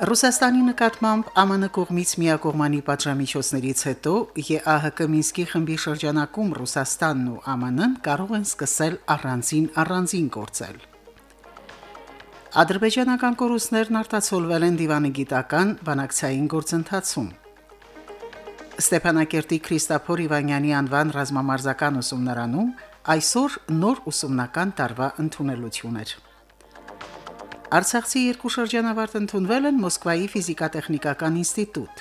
Ռուսաստանի նկատմամբ ԱՄՆ կողմից միակողմանի պատժամիջոցներից հետո ԵԱՀԿ Մինսկի խմբի շրջանակում Ռուսաստանն ու ԱՄՆ-ն կարող են սկսել առանձին առանձին գործել։ Ադրբեջանական կորուստներն արտացոլվել են դիվանագիտական բանակցային գործընթացում։ Ստեփանակերտի Քրիստափոր Իվանյանի անվան ռազմամարզական ուսումնարանում այսօր նոր ուսումնական տարվա ընդունելություն էր։ Արցախցի երկու շրջանավարտ ընդունվել են Մոսկվայի ֆիզիկա-տեխնիկական ինստիտուտ։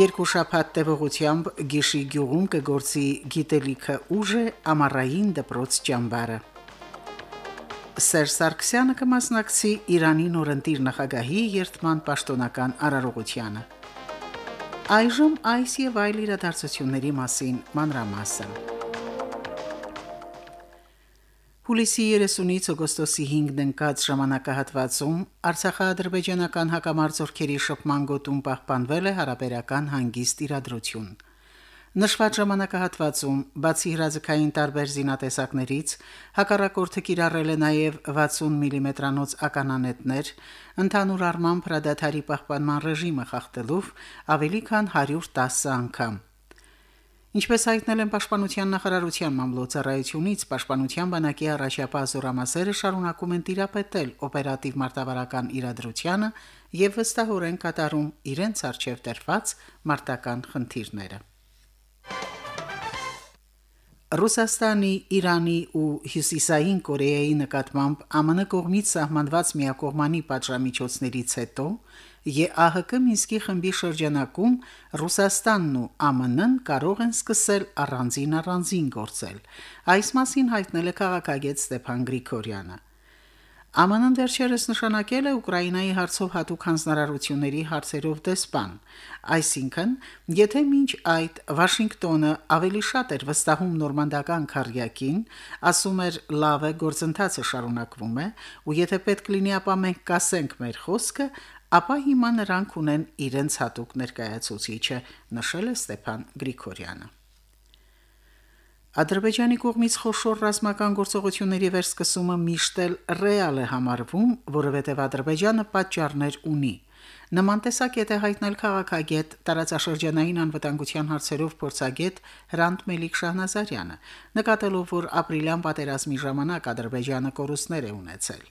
Երկու շաբաթ տևողությամբ Գիշի գյուղում կգործի գիտելիքը ուժը ամառային դպրոց ճամբարը։ Սերժ Սարգսյանը կմասնակցի Իրանի նորընտիր նախագահի երթման պաշտոնական արարողությանը։ Այժմ այս եւ այլ իրադարձությունների մասին մանրամասն։ Հուլիսի 30-ից օգոստոսի 5-ն ընկած ժամանակահատվածում Արցախա-ադրբեջանական հակամարտությունների շփման գոտում պահպանվել է հարաբերական հանգիստ իրադրություն։ Նշված ժամանակահատվածում բացի հրաձգային տարբեր զինատեսակներից հակառակորդը կիրառել է նաև 60 մմ-անոց mm ականանետներ, ընդհանուր առմամբ հրադադարի պահպանման ռեժիմը խախտելով ավելի քան 110 անգամ։ Ինչպես հայտնել են Պաշտպանության նախարարության մամլոյցարայությունից, Պաշտպանության բանակի առաջապահ զորամասերը շարունակում են տիրապետել օպերատիվ մարտավարական իրադրությանը եւ վստահորեն կատարում իրենց արժեվ տրված մարտական խնդիրները։ Ռուսաստանի, Իրանի ու Հյուսիսային Կորեայի նկատմամբ ԱՄՆ կողմից սահմանված միակողմանի պատժամիջոցներից հետո ԵԱՀԿ Մինսկի խմբի շրջանակում Ռուսաստանն ու ԱՄՆ-ն կարող են սկսել առանձին առանձին գործել։ Այս մասին հայտնել է քաղաքագետ Ստեփան Գրիգորյանը։ ԱՄՆ-ն վերջերս նշանակել է Ուկրաինայի հարցով հատուկ հանձնարարությունների հարցերով դեսպան, այսինքն, եթե մինչ այդ Վաշինգտոնը ավելի շատ էր վստահում նորմանդական քարյակին, ասում էր լավ է գործընթացը շարունակվում է, ու եթե պետք լինի, ապա մենք կասենք մեր խոսքը, ապա հիմա նրանք ունեն իրենց հատուկ ներկայացուցիչը, նշել է Ստեփան Գրիգորյանը։ Ադրբեջանի կողմից խոշոր ռազմական գործողությունների վերսկսումը միշտ էլ ռեալ է համարվում, որովհետև Ադրբեջանը պատճառներ ունի։ Նման տեսակետ է հայտնել քաղաքագետ տարածաշրջանային անվտանգության հարցերով փորձագետ Հրանտ Մելիք Շահնազարյանը, նկատելով, որ ապրիլյան պատերազմի ժամանակ Ադրբեջանը կորուստներ է ունեցել։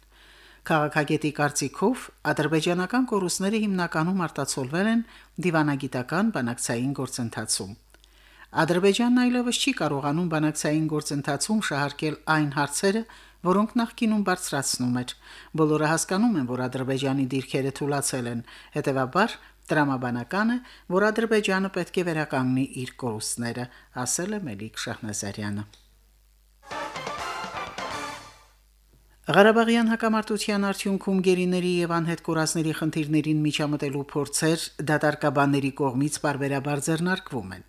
Քաղաքագետի կարծիքով ադրբեջանական կորուստները հիմնականում արտացոլվել են դիվանագիտական բանակցային գործընթացում։ Ադրբեջանն այլևս չի կարողանում բանակցային գործընթացում շահարկել այն հարցերը, որոնք նախկինում բարձրացնում էր։ Բոլորը հասկանում են, որ Ադրբեջանի դիրքերը թուլացել են, հետևաբար տրամաբանական է, որ Ադրբեջանը պետք է վերականգնի իր կորուստները, ասել է Մելիք Շահնազարյանը։ Ղարաբաղյան հակամարտության արդյունքում գերիների եւ անհետ կորածների խնդիրներին միջամտելու փորձեր դատարկաբանների կողմից բարբերաբար ձեռնարկվում են։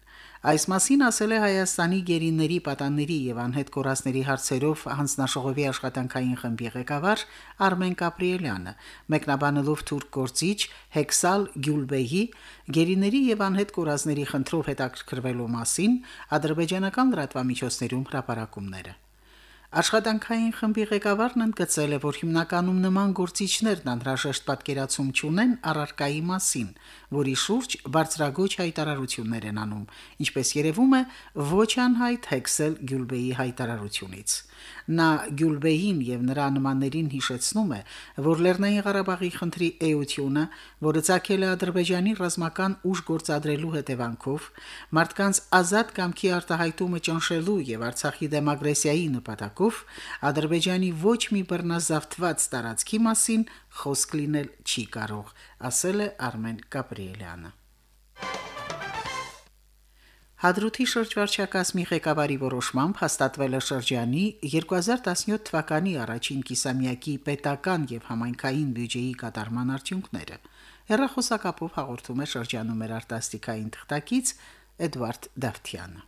Այս մասին ասել է Հայաստանի գերիների պատանների եւ անհետ կորածների հարցերով հանձնաշողովի աշխատանքային խմբի ղեկավար Արմեն Կապրիելյանը, մեկնաբանելով թուրք գործիչ Հեքսալ Գյուլբեհի գերիների եւ անհետ կորածների խնդրով հետաքրքրվելու մասին ադրբեջանական լրատվամիջոցներում հրապարակումները։ Աշխատանքային խմբի ղեկավարն ընդգծել է, որ հիմնականում նման գործիչներն անհրաժեշտ պատկերացում չունեն առարկայի մասին, որի շուրջ բարձրագույն հայտարարություններ են անում, ինչպես երևում է ոչ անհայտ Հեքսել Գյուլբեի հայտարարությունից։ Նա Գյուլբեին եւ նրա նմաններին հիշեցնում է, որ Լեռնային Ղարաբաղի խնդրի էությունը, որը ցակել է Ադրբեջանի ռազմական ուժ գործադրելու հետևանքով, մարդկանց ազատ կամքի արտահայտումը ճնշելու եւ Արցախի դեմոգրասիայի նպատակով Ադրբեջանի ոչ մի բռնազավթված տարածքի մասին խոսք լինել չի կարող, ասել է Արմեն Գաբրիելյանը։ Հադրութի շրջվարչակազմի ղեկավարի որոշմամբ հաստատվել է շրջանի 2017 թվականի առաջին կիսամյակի պետական եւ համայնքային բյուջեի կատարման արդյունքները։ Հերրախոսակապով հաղորդում է շրջանում մեր արտասթիկային թղթակից Էդվարդ Դավթյանը։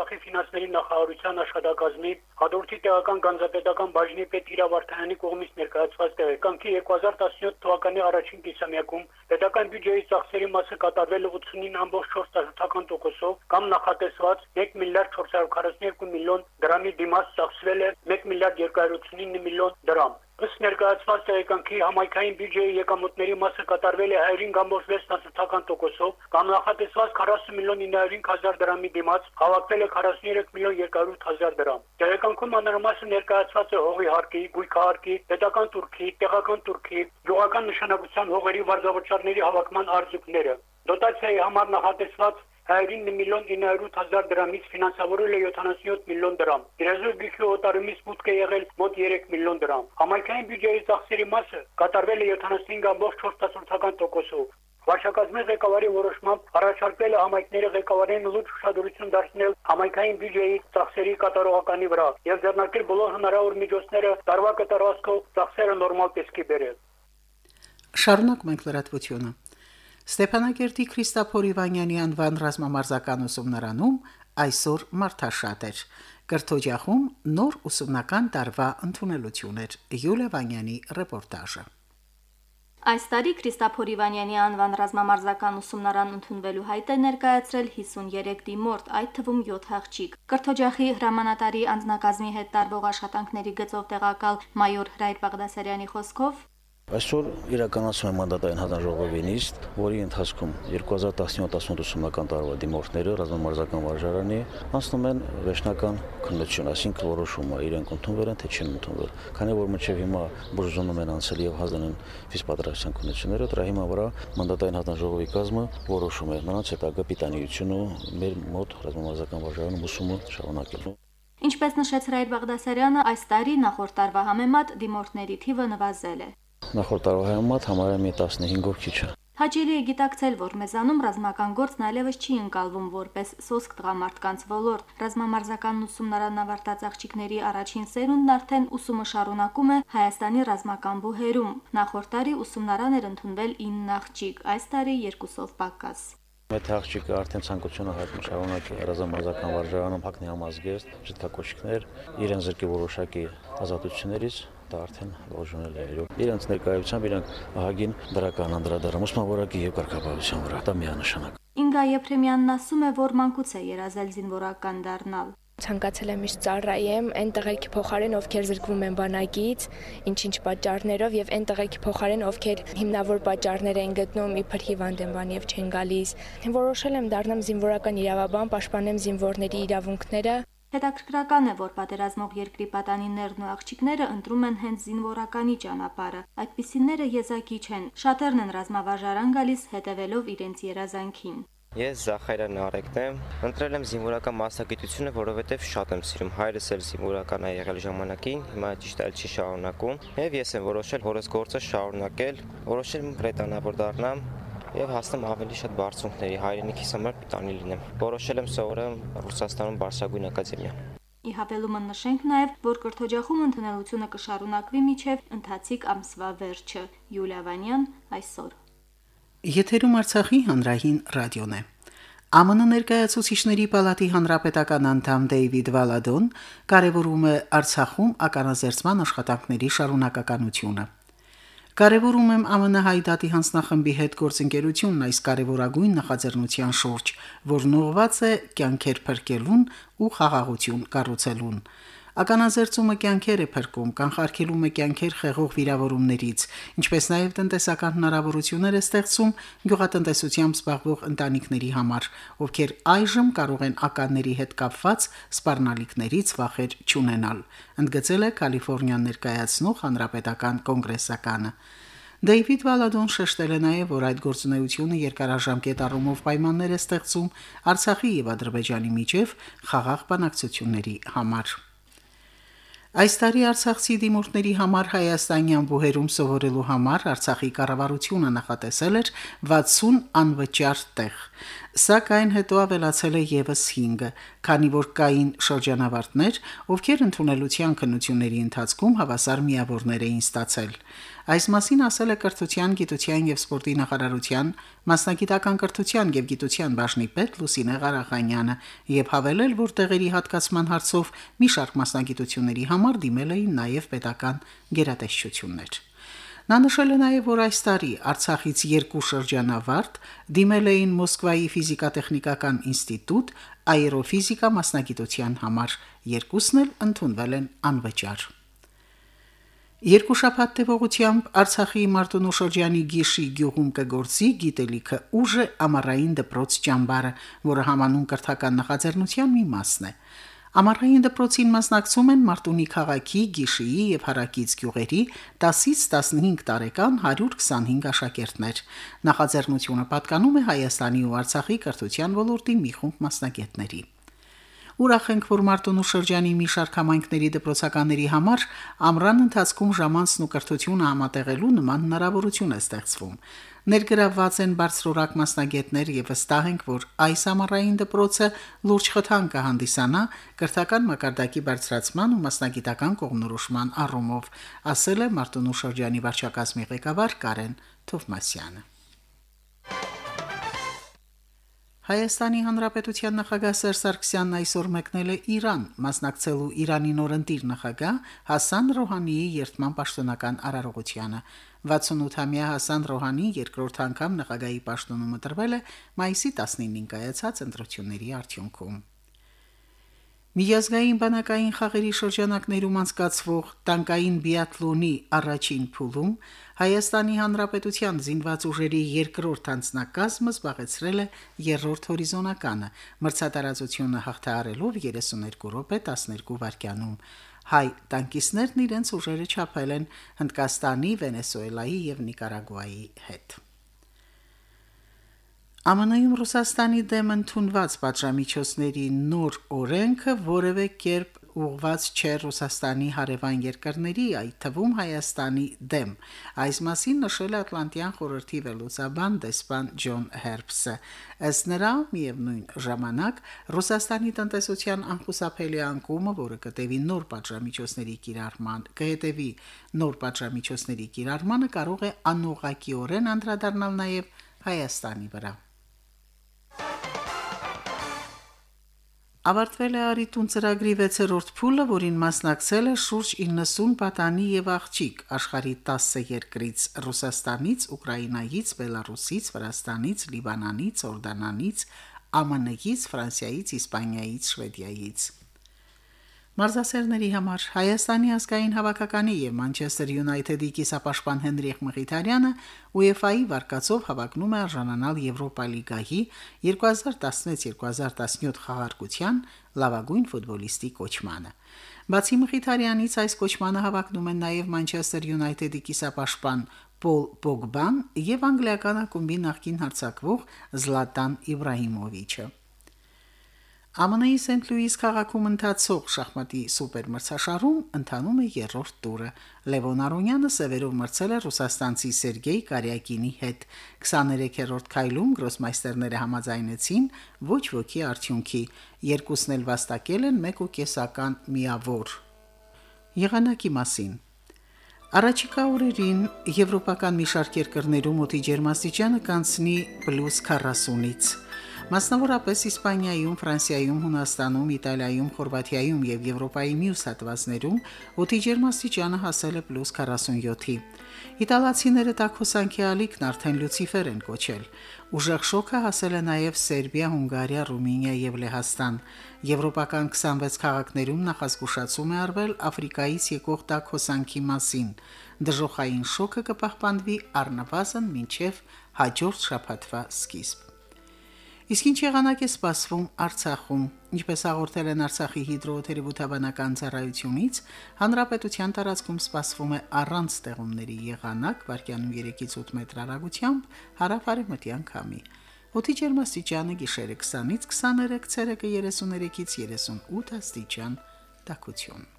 Արցախի ֆինանսների նախարարության աշխատակազմի հաջորդի տեղական գանձապետական բաժնի պետ Իրա Վարդանյանի կողմից ներկայացված տեղեկանքի 2017 թվականի առաջին կիսամյակում պետական բյուջեի ծախսերի մասը կատարվել 89.4%-ով կամ նախատեսված 1 միլիարդ 442 միլիոն դրամի դիմաց ծախսվել է 1 միլիարդ 289 միլիոն դրամ Ըստ ներկայացված տեղեկանքի համայնքային բյուջեի եկամուտների մասը կատարվել է 105.6%-ով, կամ նախատեսված 40 միլիոն 905 հազար դրամի դիմաց հավաքվել է 43 միլիոն 200 հազար դրամ։ Տեղեկանքում անհրաժեշտ ներկայացված է հողի հարկի, գույքահարկի, պետական турքի, տեղական турքի, գյուղական նշանակության հողերի վարձավճարների հավաքման արդյունքները։ Դոտացիայի համար նախատեսված 109 միլիոն 908 հազար դրամից ֆինանսավորել է 77 միլիոն դրամ։ Երազու գյուղի օտարումից մուտք է եղել մոտ 3 միլիոն դրամ։ Համայնքային բյուջեի ծախսերի մասը կատարվել է 75.4%-ով։ Վարչակազմի ղեկավարի որոշմամբ առաջարկվել է համայնքների ղեկավարին լուրջ ուշադրություն դարձնել համայնքային բյուջեի ծախսերի կատարողականի վրա եւ ձեռնարկել բոլոր հնարավոր միջոցները տարվա կատարվածքով ծախսերը նորմալ տեսքի բերել։ Շարունակ մենք լրատվությունը։ Ստեփանակերտի Քրիստափոր Իվանյանի անվան ռազմամարզական ուսումնարանում այսօր մարտաշատ էր։ Կրթօջախում նոր ուսումնական տարվա ընդունելություն էր։ Յուլիա Վանյանի ռեպորտաժը։ Այս տարի Քրիստափոր Իվանյանի անվան ռազմամարզական ուսումնարան ընդունվելու հայտ է ներկայացրել 53 դիմորդ, այդ թվում 7 հաղճիկ։ Կրթօջախի հրամանատարի անձնակազմի հետ տարվող աշխատանքների գծով տեղակալ մայոր Հրայր Բաղդասարյանի խոսքով Այսօր իրականացում է մանդատային հանձնաժողովի նիստ, որի ընթացքում 2017-18 ուսումնական տարվա դիմորդները ռազմամարզական վարժարանի անցնում են վերջնական քննություն, այսինքն որոշումը իրենք ընդունվել են թե չեն ընդունվել։ Քանի որ մինչև հիմա բուժզոնում են անցել եւ հասել են ֆիզ պատրաստության քննությունները, դրա հիմա վրա մանդատային հանձնաժողովի կազմը որոշում է նրանց հետագա պիտանիությունը մեր մոտ ռազմամարզական վարժարանում ուսումը շարունակելու։ Ինչպես նշեց Ռայր Բաղդասարյանը, այս տարի նախորդ տարվա համեմատ դիմորդների թիվը նվազել է նախորդ տարվա համեմատ համարյա մի 15-ով քիչ է։ Հաճելի է գիտակցել, որ մեզանում ռազմական գործն այլևս չի ընկալվում որպես սոսկ տղամարդկանց ոլորտ։ Ռազմամարզական ուսումնարան ավարտած աղջիկների առաջին սերունդն արդեն ուսումը շարունակում է Հայաստանի ռազմական բուհերում։ Նախորդ տարի ուսումնարան էր ընդունվել 9 աղջիկ, այս տարի 2-ով պակաս։ Մեծ աղջիկը արդեն ցանկությունը հայտնում շարունակ ռազմամարզական վարժարանում հակնի համազգեստ, ժητկակոչիկներ, իրեն զրկի որոշակի ազատություններից դա արդեն ողջունել է իրոք։ Իրանց ներկայությամբ իրանք ահագին դրական անդրադառնում ուսմավորակի եւ կարգապահության վրա։ Դա միանշանակ։ Ինգա Եփրեմյանն ասում է, որ մանկուց է երազել զինվորական դառնալ ցանկացել եմ միշտ ծառայեմ այն տղեկի փոխարեն, ովքեր զրկվում են բանակից, ինչ-ինչ պատճառներով եւ այն տղեկի փոխարեն, ովքեր հիմնավոր պատճառներ են գտնում իբր հիվանդ են բան եւ չեն գալիս։ Որոշել եմ դառնամ զինվորական իրավաբան, պաշտպանեմ զինվորների իրավունքները Հետաքրքրական է, որ պատերազմող երկրի պատանիներն ու աղջիկները ընտրում են հենց զինվորականի ճանապարհը։ Այդպիսիները եզակի չեն։ Շատերն են ռազմավարժարան գալիս հետևելով իրենց երազանքին։ Ես Զախարյան Արեգն եմ։ Ընտրել եմ զինվորական մասնագիտությունը, որովհետև շատ եմ սիրում։ Հայրս էլ զինվորական է եղել ժամանակին, հիմա ճիշտ էլ չի շարունակում։ Եվ ես եմ որոշել հորս գործը շարունակել, որոշել եմ ռետանավոր դառնամ եւ հասնեմ ավելի շատ բարձունքների հայրենիքիս համար պիտանի լինեմ։ Որոշել եմ սովորեմ Ռուսաստանում Բարսագույն ակադեմիա։ Ի հավելումը նշենք նաև, որ կրթօջախում ընդունելությունը կշարունակվի միջև ընթացիկ ամսվա վերջը։ Յուլիա Վանյան այսօր։ Եթերում Արցախի հանրային ռադիոն է։ ԱՄՆ ներկայացուցիչների պալատի հանրապետական անդամ Դեյվիդ Վալադոն կարևորում է Արցախում ականաձերծման աշխատանքների շարունակականությունը։ Կարևորում եմ ԱՄՆ հայդատի հանձնախմբի հետ գործընկերությունն այս կարևորագույն նախաձեռնության շուրջ, որն ուղղված է կյանքեր փրկելուն ու խաղաղություն կառուցելուն։ Ականաձերծումը կյանքեր է փրկում, կանխարգելում է կյանքեր խեղող վիրավորումներից, ինչպես նաև տնտեսական հնարավորություններ է ստեղծում գյուղատնտեսությամբ զբաղվող ընտանիքների համար, ովքեր այժմ կարող են ականների հետ կապված սպառնալիքներից վախեր չունենալ, ընդգծել է Կալիֆոռնիան ներկայացնող հանրապետական կոնգրեսականը։ Դեյվիդ Վալադոն շեշտել է նաև, որ այդ գործունեությունը երկարաժամկետ առումով պայմաններ է ստեղծում Արցախի եւ Ադրբեջանի միջև խաղաղ բանակցությունների համար։ Այս տարի Արցախցի դիմորդների համար Հայաստանյան բուհերում սովորելու համար Արցախի կառավարությունը նախատեսել էր 60 անվճար տեղ։ Սակայն հետո ավելացել է եւս 5-ը, քանի որ կային շրջանավարտներ, ովքեր ընդունելության քննությունների ընթացքում հավասար միավորներ էին ստացել։ Այս մասին ասել է Կրթության, Գիտության եւ Սպորտի նախարարության մասնագիտական կրթության եւ գիտության բաժնի պետ Լուսինե Ղարախանյանը եւ հավելել, որ տեղերի հատկացման հարցով մի շարք մասնագիտությունների համար դիմել էին նաեւ պետական գերատեսչություններ։ Նա նշել է նաև, որ այս տարի Արցախից երկու շրջանավարտ դիմել էին Մոսկվայի ֆիզիկա-տեխնիկական ինստիտուտ աերոֆիզիկա մասնագիտության համար, երկուսն էլ ընդունվել են անվճար։ Երկու շաբաթ տևողությամբ Արցախի Մարտունու շրջանի Գիշի գյուղում կգործի գիտելիքը ուժը ամառային դպրոց ճամբարը, որը համանուն կրթական նախաձեռնության մի մասն է։ Ամառային դպրոցին մասնակցում են Մարտունի քաղաքի Գիշիի եւ Հարակից գյուղերի 10-ից 15 տարեկան 125 աշակերտներ։ Նախաձեռնությունը պատկանում է Հայաստանի ու Արցախի կրթության ոլորտի մի խումբ մասնագետների։ Ուրախ ենք, որ Մարտունու շրջանի մի շարք համայնքների դպրոցականների համար ամռան ընթացքում ժամանցն ու կրթությունը համատեղելու նման հնարավորություն է ստեղծվում։ Ներգրավված են բարձրորակ մասնագետներ եւ վստահ ենք, որ այս ամառային դպրոցը լուրջ խթան կհանդիսանա կրթական մակարդակի բարձրացման ու մասնագիտական կողմնորոշման առումով, ասել է Մարտունու շրջանի վարչակազմի ղեկավար Կարեն Թովմասյանը։ Հայաստանի Հանրապետության նախագահ Սերժ Սարգսյանն այսօր մեկնել է Իրան, մասնակցելու Իրանի նորընտիր նախագահ Հասան Ռոհանիի երթման պաշտոնական արարողությանը։ 68-ամյա Հասան Ռոհանին երկրորդ անգամ նախագահի պաշտոնում ընտրվել է մայիսի 19-ին կայացած ընտրությունների արդյունքում։ Միջազգային բանակային խաղերի շրջանակներում անցկացվող տանկային բիաթլոնի առաջին փուլում Հայաստանի Հանրապետության զինված ուժերի երկրորդ անձնակազմը զբաղեցրել է երրորդ հորիզոնականը, մրցատարածությունը հաղթահարելով 32 րոպե 12 վայրկյանում։ Հայ տանկիստներն իրենց ուժերը չափել են Հնդկաստանի, Վենեսուելայի եւ Նիկարագուայի հետ։ ԱՄՆ-ում Ռուսաստանի դեմ ընդունված պատժամիջոցների նոր օրենքը որևէ կերպ ուղված չէ Ռուսաստանի հարևան երկրների, այդ թվում Հայաստանի դեմ։ Այս մասին նշել է Ատլանտյան խորհրդի վելոցաբան դեսպան Ջոն Հերբսը։ Ըստ նրա, միևնույն ժամանակ Ռուսաստանի տնտեսության անխուսափելի անկումը, որը կտևի նոր պատժամիջոցների կիրառման, կհետևի նոր պատժամիջոցների կիրառմանը կարող է անուղակիորեն անդրադառնալ նաև Հայաստանի վրա։ Ավարտվել է Արիտուն ծրագրի 6-րդ փուլը, որին մասնակցել է շուրջ 90 պատանի եւ աղջիկ աշխարի 10 երկրից՝ Ռուսաստանից, Ուկրաինայից, Բելարուսից, Վրաստանից, Լիբանանից, Օրդանանից, ԱՄՆ-ից, Ֆրանսիայից, Իսպանիայից, Շվեդիայից։ Մարզասերների համար Հայաստանի ազգային հավաքականի եւ Մանչեսթեր Յունայթեդի կիսապաշտպան Հենրիխ Մխիթարյանը UEFA-ի վարկածով հավակնում է արժանանալ Եվրոպա լիգայի 2016-2017 խաղարկության լավագույն ֆուտբոլիստի կոչմանը։ Բացի Մխիթարյանից այս կոչմանը հավակնում են նաև Մանչեսթեր Յունայթեդի կիսապաշտպան Պոլ Պոգբան եւ անգլիական ակումբի նախկին հարձակվող Զլատան Իբրահիմովիչը։ ԱՄՆ-ի Սենթ Լուիս քաղաքում ընթացող շախմատի սուպերմրցաշարում ընթանում է երրորդ տուրը։ Լևոն Արոնյանը սևերով մրցել է ռուսաստանցի Սերգեյ Կարյակինի հետ։ 23-րդ քայլում գրոսմայստերները համաձայնեցին ոչ ոքի արդյունքի։ Երկուսն էլ վաստակել են 1.5-ական միավոր։ Եղանակի մասին. Առաջիկա օրերին եվրոպական մի շարք երկրներում օդի ջերմաստիճանը կանցնի +40-ից։ Մասնավորապես Իսպանիայում, Ֆրանսիայում, Հունաստանում, Իտալիայում, Խորվաթիայում եւ Եվրոպայի մյուս հատվածներում օդի ջերմաստիճանը հասել է +47-ի։ Իտալացիները տաքոսանքի ալիքն արդեն լյուցիֆեր են կոչել։ Ուժեղ շոկը հասել է նաև Սերբիա, Հունգարիա, Ռումինիա եւ Լեհաստան։ Եվրոպական 26 քաղաքներում նախազգուշացում է արվել Աֆրիկայից եկող տաքոսանքի մասին։ Դժոխային շոկը կպահպանվի առնվազն մինչև հաջորդ շաբաթվա սկիզբ։ Իսկ ինչ եղանակ է սպասվում Արցախում։ Ինչպես հաղորդել են Արցախի հիդրոթերապևտաբանական ծառայությունից, հանրապետության տարածքում սպասվում է առանց ստեղումների եղանակ, վարկյանում 3-ից 8 մետր հեռագությամբ հարավարեմտյան քամի։ Օդի ջերմաստիճանը գիշերը 20-ից 23, ցերեկը 33-ից 38 աստիճան տաքություն։